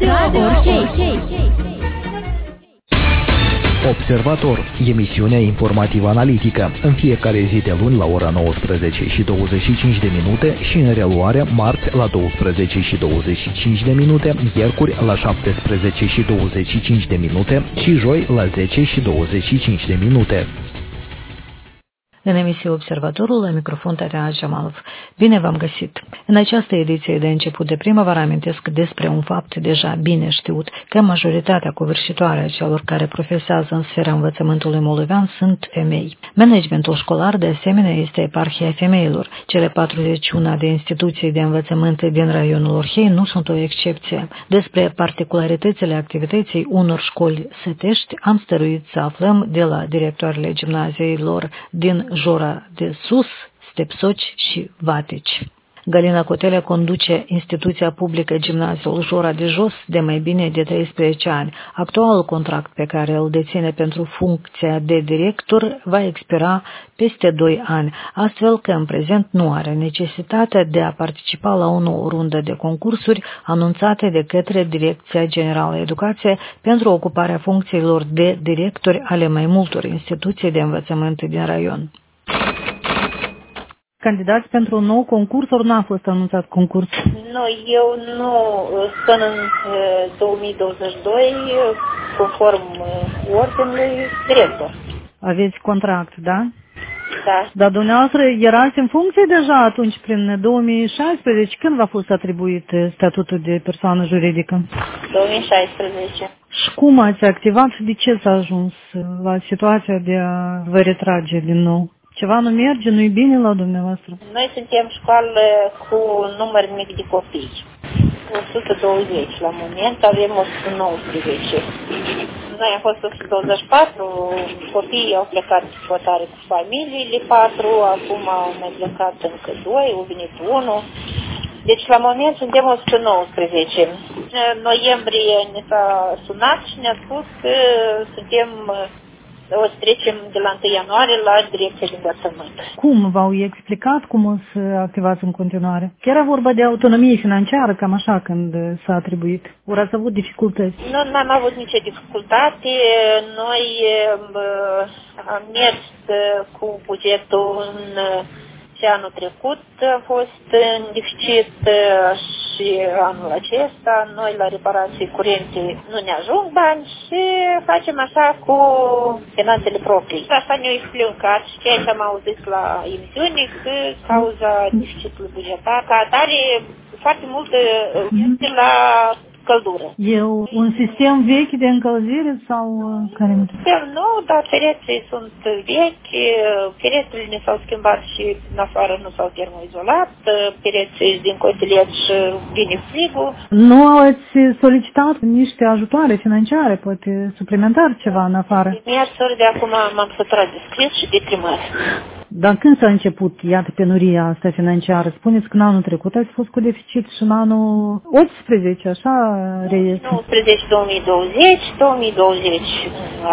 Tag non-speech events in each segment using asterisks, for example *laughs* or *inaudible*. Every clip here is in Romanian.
Radio Orhei. Observator, emisiunea informativă analitică, în fiecare zi de luni la ora 19 și 25 de minute și în reluare marți la 12 și 25 de minute, miercuri la 17 și 25 de minute și joi la 10 și 25 de minute. În emisie Observatorul, la microfon Tatiana Jamalov. Bine v-am găsit! În această ediție de început de primăvară amintesc despre un fapt deja bine știut, că majoritatea covârșitoare a celor care profesează în sfera învățământului moldovean sunt femei. Managementul școlar, de asemenea, este eparhia femeilor. Cele 41 de instituții de învățământ din raionul Orhei nu sunt o excepție. Despre particularitățile activității unor școli sătești am stăruit să aflăm de la directoarele gimnaziilor din Jura de Sus, Stepsoci și Vateci. Galina Cotele conduce instituția publică Gimnaziul Jura de Jos de mai bine de 13 ani. Actualul contract pe care îl deține pentru funcția de director va expira peste 2 ani, astfel că în prezent nu are necesitatea de a participa la o nouă rundă de concursuri anunțate de către Direcția Generală Educație pentru ocuparea funcțiilor de directori ale mai multor instituții de învățământ din raion candidați pentru un nou concurs ori nu a fost anunțat concurs? Nu, eu nu. Până în 2022, conform ordinului, director. Aveți contract, da? Da. Dar dumneavoastră erați în funcție deja atunci, prin 2016. Când v-a fost atribuit statutul de persoană juridică? 2016. Și cum ați activat și de ce s-a ajuns la situația de a vă retrage din nou? Ceva nu merge, nu-i bine la dumneavoastră? Noi suntem școală cu număr mic de copii. 120 la moment, avem 119. Noi am fost 124, copiii au plecat votare cu familiile, 4, acum au mai plecat încă 2, au venit 1. Deci la moment suntem 119. În noiembrie ne s-a sunat și ne-a spus că suntem o să trecem de la 1 ianuarie la direcția de învățământ. Cum v-au explicat cum o să activați în continuare? Era vorba de autonomie financiară, cam așa, când s-a atribuit. Ori ați avut dificultăți? Nu, n-am avut nicio dificultate. Noi am mers cu bugetul în și anul trecut a fost în deficit și anul acesta. Noi la reparații curente nu ne ajung bani și facem așa cu finanțele proprii. Așa ne-au explicat și ceea ce am auzit la emisiune că cauza deficitului bugetar, ca atare foarte mult este la căldură. E un sistem vechi de încălzire sau uh, care? Sistem nou, dar pereții sunt vechi, perețele ne s-au schimbat și în afară nu s-au termoizolat, pereții din cotilet și vine frigul. Nu ați solicitat niște ajutoare financiare, poate suplimentar ceva în afară? Mi-ar de acum m-am săturat de scris și de trimat. Dar când s-a început, iată, penuria asta financiară? Spuneți că în anul trecut ați fost cu deficit și în anul 18, așa reiese? 19, 2020, 2020,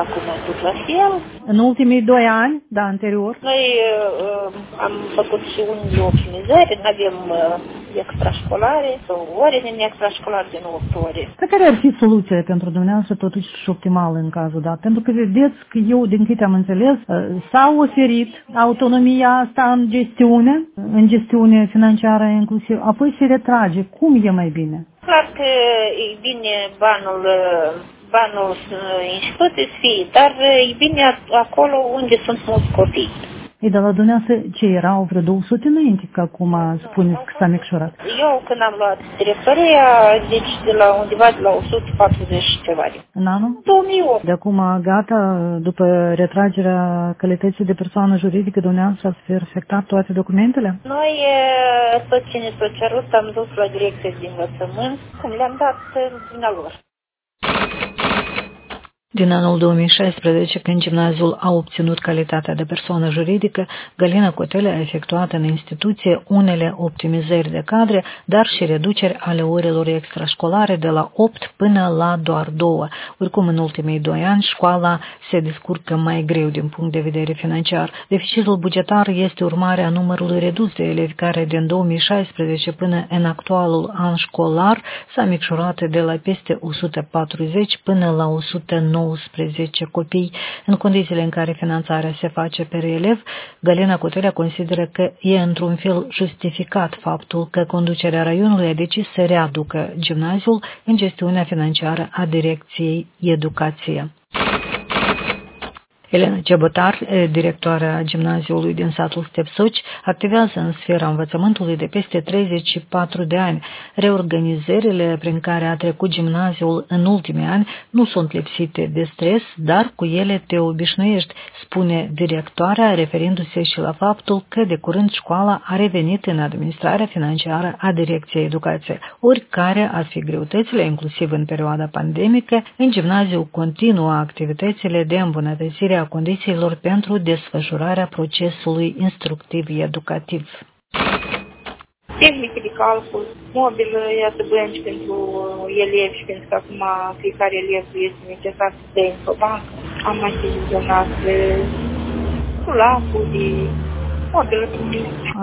acum tot la fel. În ultimii doi ani, da, anterior? Noi uh, am făcut și unii optimizări, avem uh, extrașcolare sau ore din extrașcolar din 8 ore. Dar care ar fi soluția pentru dumneavoastră totuși și optimală în cazul dat? Pentru că vedeți că eu, din câte am înțeles, uh, s-a oferit autonomia asta în gestiune, în gestiune financiară inclusiv, apoi se retrage. Cum e mai bine? Clar că e bine banul banul instituții să fie, dar e bine acolo unde sunt mulți copii. Ei, dar la dumneavoastră ce erau vreo 200 înainte, că acum spuneți că s-a micșorat? Eu când am luat directoria, deci de la undeva de la 140 ceva. În anul? 2008. De acum gata, după retragerea calității de persoană juridică, dumneavoastră ați perfectat toate documentele? Noi, tot ce ne s-a cerut, am dus la direcție de învățământ, cum le-am dat dumnealor. Din anul 2016, când gimnaziul a obținut calitatea de persoană juridică, Galina Cotele a efectuat în instituție unele optimizări de cadre, dar și reduceri ale orelor extrașcolare de la 8 până la doar 2. Oricum, în ultimii doi ani, școala se descurcă mai greu din punct de vedere financiar. Deficitul bugetar este urmarea numărului redus de elevi care din 2016 până în actualul an școlar s-a micșorat de la peste 140 până la 190 19 copii. În condițiile în care finanțarea se face per elev, Galina Cotelea consideră că e într-un fel justificat faptul că conducerea raionului a decis să readucă gimnaziul în gestiunea financiară a Direcției Educație. Elena Cebătar, directoarea gimnaziului din satul Stepsoci, activează în sfera învățământului de peste 34 de ani. Reorganizările prin care a trecut gimnaziul în ultimii ani nu sunt lipsite de stres, dar cu ele te obișnuiești, spune directoarea, referindu-se și la faptul că de curând școala a revenit în administrarea financiară a Direcției Educației. Oricare ar fi greutățile, inclusiv în perioada pandemică, în gimnaziu continuă activitățile de îmbunătățire a condițiilor pentru desfășurarea procesului instructiv-educativ. Tehnică de calcul, mobil, iată bănci pentru elevi și pentru că acum fiecare elev este necesar să dea infobancă. Am achiziționat sulapul de mobil.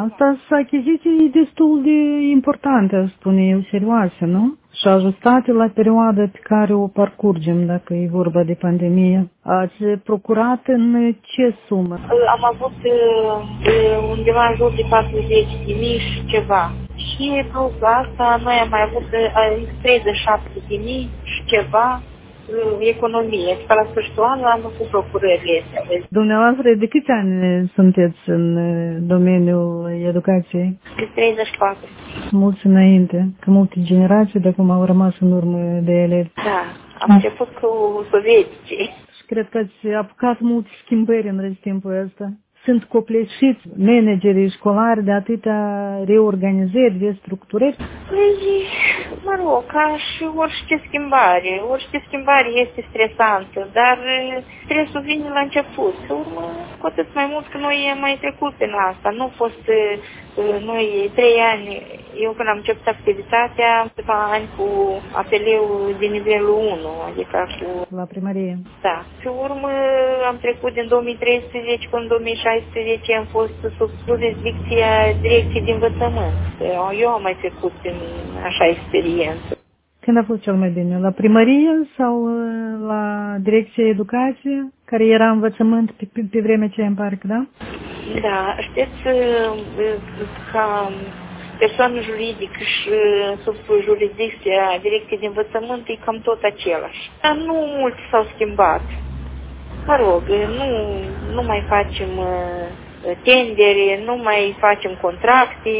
Asta sunt achiziții destul de importante, spune eu, serioase, nu? și ajustate la perioada pe care o parcurgem, dacă e vorba de pandemie. Ați procurat în ce sumă? Am avut undeva în jur de 40 de mii și ceva. Și plus asta noi am mai avut 37 de mii și ceva economie. Și la sfârșitul anului am făcut procurările astea. Dumneavoastră, de câți ani sunteți în domeniul educației? De 34. Mulți înainte, că multe generații de acum au rămas în urmă de elevi. Da, am început cu sovietici. Și cred că ați apucat multe schimbări în timpul ăsta sunt copleșiți managerii școlari de atâtea reorganizări, restructurări? Păi, mă rog, ca și orice schimbare. Orice schimbare este stresantă, dar stresul vine la început. Urmă, cu atât mai mult că noi am mai trecut în asta. Nu a fost noi trei ani, eu când am început activitatea, câteva ani cu apeleu de nivelul 1, adică cu... La primărie. Da. Și urmă am trecut din 2013 până în 2016, am fost sub jurisdicția direcției de învățământ. Eu am mai trecut în așa experiență. Când a fost cel mai bine? La primărie sau la direcția educație, care era învățământ pe, pe, pe vremea ce în parc, da? Da, știți, ca persoană juridică și sub jurisdicția direcției de învățământ e cam tot același. Dar nu mulți s-au schimbat. Mă rog, nu, nu mai facem tendere, nu mai facem contracte.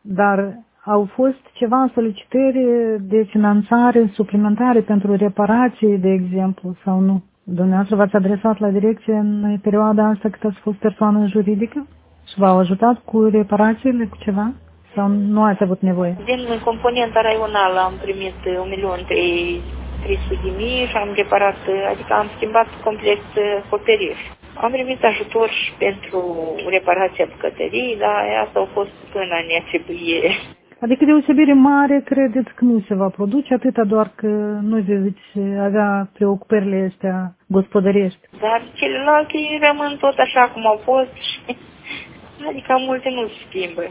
Dar au fost ceva solicitări de finanțare suplimentare pentru reparații, de exemplu, sau nu? Dumneavoastră v-ați adresat la direcție în perioada asta cât ați fost persoană juridică? Și v-au ajutat cu reparațiile, cu ceva? Sau nu ați avut nevoie? Din componenta raională am primit 1.300.000 de mii și am reparat, adică am schimbat complet coperiș. Am primit ajutor și pentru reparația bucătării, dar asta a fost până în neatribuire. Adică deosebire mare credeți că nu se va produce, atâta doar că nu veți avea preocupările astea gospodărești. Dar celelalte rămân tot așa cum au fost și *laughs* adică multe nu se schimbă.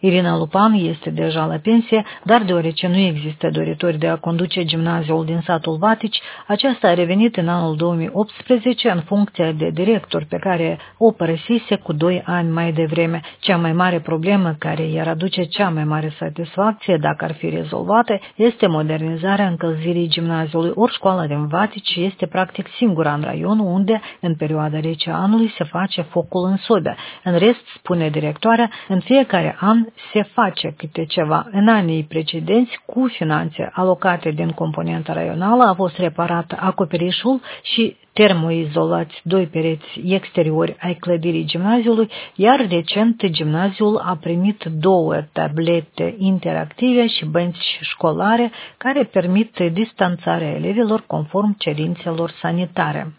Irina Lupan este deja la pensie, dar deoarece nu există doritori de a conduce gimnaziul din satul Vatici, aceasta a revenit în anul 2018 în funcția de director pe care o părăsise cu doi ani mai devreme. Cea mai mare problemă care i-ar aduce cea mai mare satisfacție dacă ar fi rezolvată este modernizarea încălzirii gimnaziului. Ori școala din Vatici este practic singura în raionul unde, în perioada rece anului, se face focul în sobe. În rest, spune directoarea, în fiecare an se face câte ceva. În anii precedenți, cu finanțe alocate din componenta raională, a fost reparat acoperișul și termoizolați doi pereți exteriori ai clădirii gimnaziului, iar recent gimnaziul a primit două tablete interactive și bănci școlare care permit distanțarea elevilor conform cerințelor sanitare.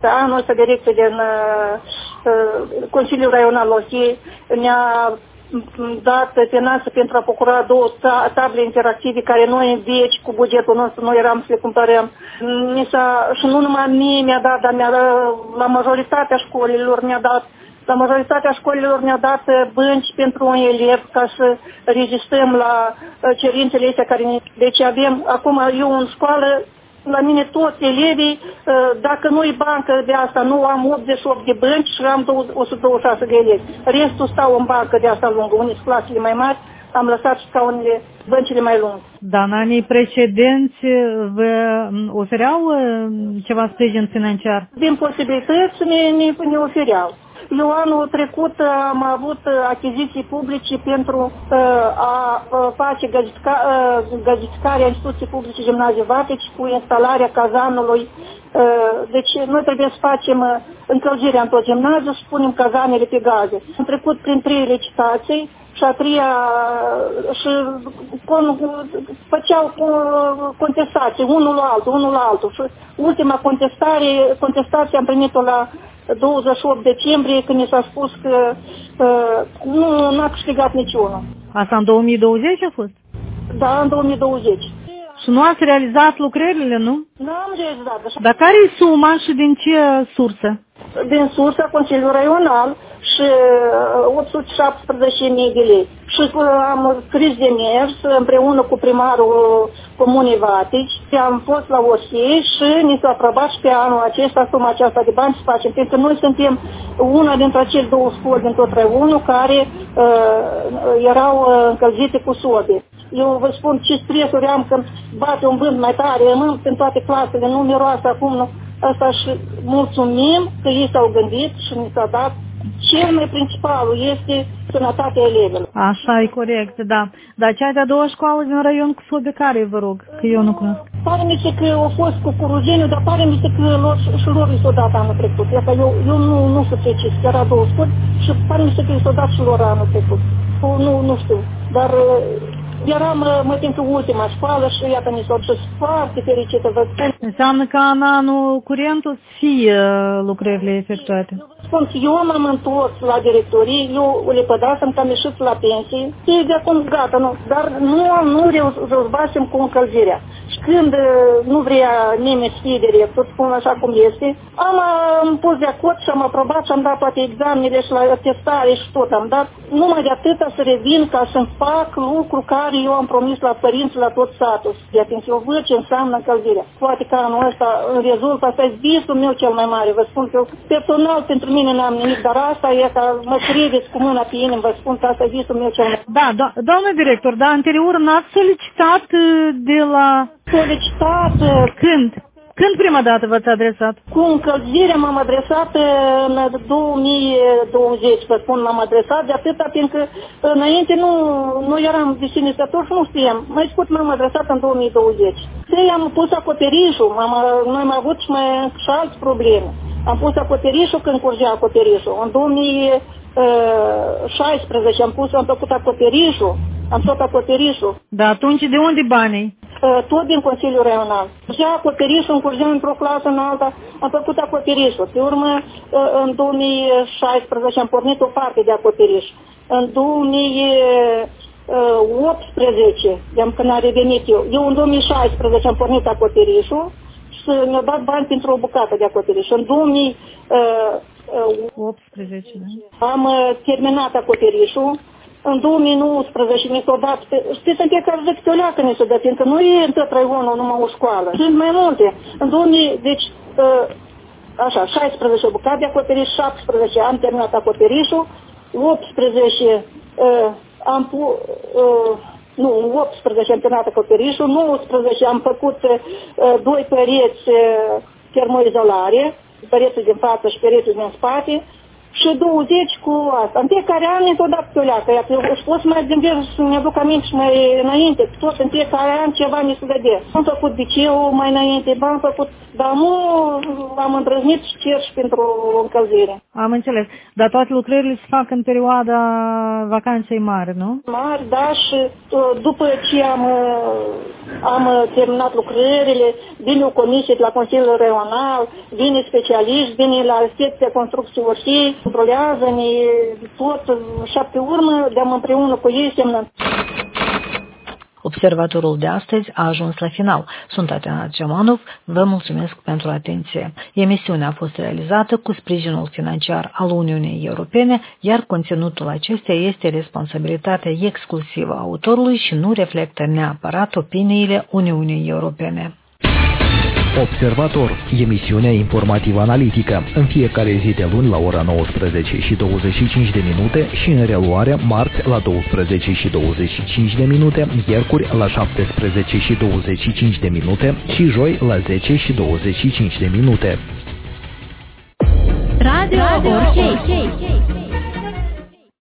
Anul ăsta direcția din uh, uh, Consiliul Raional Lohii ne-a dat pe nasă pentru a procura două table interactive care noi în veci cu bugetul nostru noi eram să le cumpărăm. Mi s-a, și nu numai mie mi-a dat, dar mi-a, la majoritatea școlilor mi-a dat la majoritatea școlilor ne-a dat bănci pentru un elev ca să registrăm la uh, cerințele astea care ne... Deci avem, acum eu în școală la mine toți elevii, uh, dacă nu-i bancă de asta, nu am 88 de bănci și am 126 de elevi. Restul stau în bancă de asta lungă, unii sunt clasele mai mari, am lăsat scaunele, băncile mai lungi. Dar în anii precedenți vă ofereau uh, ceva sprijin financiar? Din posibilități ne, ne, ne ofereau. Eu anul trecut am avut achiziții publice pentru uh, a uh, face gazificarea instituției publice gimnazii Vateci cu instalarea cazanului. Uh, deci noi trebuie să facem încălzirea în tot gimnaziu și punem cazanele pe gaze. Am trecut prin trei licitații și a treia și con, făceau contestații, unul la altul, unul la altul. Și ultima contestare, contestație am primit-o la 28 decembrie când mi s-a spus că uh, nu a câștigat niciunul. Asta în 2020 a fost? Da, în 2020. Și nu ați realizat lucrările, nu? Nu am realizat. Așa. Dar care e suma și din ce sursă? Din sursa Consiliului Raional și 817.000 de lei. Și am scris de mers împreună cu primarul Comunei Vatici, am fost la OSI și ni s-a aprobat și pe anul acesta suma aceasta de bani să facem, pentru că noi suntem una dintre acele două școli din tot raionul care uh, erau uh, încălzite cu sobe. Eu vă spun ce stresuri am când bate un vânt mai tare, rămân în toate clasele, nu miroase acum, nu. Asta și mulțumim că ei s-au gândit și ni s-a dat cel mai principalul este sănătatea elevilor. Așa e corect, da. Dar cea de-a doua școală din raion cu sobe care, vă rog, că eu nu cunosc? Pare mi se că au fost cu Curujeniu, dar pare mi se că lor, și lor i s-a dat anul trecut. Iată, eu, eu nu, nu știu precis, era două școli și pare mi se că i s-a dat și lor anul trecut. Nu, nu știu, dar Eram, mă pentru ultima școală și iată mi s-a dus foarte fericită, vă spun. Înseamnă că în anul curent o să fie lucrările efectuate. Spun, eu m-am întors la directorie, eu le pădasem că am ieșit la pensie, și de acum gata, nu, dar nu, nu rezolvasem cu încălzirea. Și când nu vrea nimeni să fie director, spun așa cum este, am, am pus de acord și am aprobat și am dat toate examenele și la testare și tot am dat. Numai de atâta să revin ca să-mi fac lucru care eu am promis la părinți, la tot satul. De atenție, eu văd ce înseamnă încălzirea. Poate că anul ăsta, în rezult, asta e visul meu cel mai mare. Vă spun că eu, personal pentru mine n-am nimic, dar asta e ca mă credeți cu mâna pe inimă, vă spun că asta e visul meu cel mai mare. Da, do- doamnă director, dar anterior n-ați solicitat uh, de la... Solicitat... Uh, Când? Când prima dată v-ați adresat? Cu încălzire m-am adresat în 2020, vă spun, m-am adresat de atâta, fiindcă înainte nu, nu eram visinizător și nu știam. Mai scurt m-am adresat în 2020. Și am pus acoperișul, am, noi am avut și, mai, și alți probleme. Am pus acoperișul când curgea acoperișul. În 2016 am pus, am făcut acoperișul, am tot acoperișul. Da, atunci de unde banii? Tot din Consiliul Regional. Și acoperișul, încurgem într-o clasă în alta, am făcut acoperișul. Pe urmă, în 2016 am pornit o parte de acoperiș. În 2018, de când a revenit eu, eu în 2016 am pornit acoperișul și mi-au dat bani pentru o bucată de acoperiș. În 2018, da? am terminat acoperișul, în 2019 mi s-a dat, știți, în fiecare zi câte o leacă mi s-a dat, pentru că nu e în tot raionul numai o școală. Sunt mai multe. În 2000, deci, ă, așa, 16 bucate de acoperiș, 17 am terminat acoperișul, 18 ă, am pu, ă, nu, 18 am terminat acoperișul, 19 am făcut doi pereți termoizolare, pereții din față și pereții din spate, și 20 cu asta. În fiecare an e tot dat pleacă. Și pot să mai gândesc să ne aduc aminte și mai înainte. Tot în fiecare an ceva ne se vede. Am făcut biceu mai înainte, am făcut, dar nu am îndrăznit și cer și pentru încălzire. Am înțeles. Dar toate lucrările se fac în perioada vacanței mari, nu? Mari, da, și uh, după ce am, uh, am terminat lucrările, vine o comisie de la Consiliul Regional, vine specialiști, vine la secția construcțiilor și controlează-ne tot șapte urmă, de-am împreună cu ei semnăm. Observatorul de astăzi a ajuns la final. Sunt Tatiana Gemanov, vă mulțumesc pentru atenție. Emisiunea a fost realizată cu sprijinul financiar al Uniunii Europene, iar conținutul acesteia este responsabilitatea exclusivă a autorului și nu reflectă neapărat opiniile Uniunii Europene. Observator, emisiunea informativă analitică, în fiecare zi de luni la ora 19 și 25 de minute și în reluare marți la 12 și 25 de minute, miercuri la 17 și 25 de minute și joi la 10 și 25 de minute. Radio, Radio Orchei.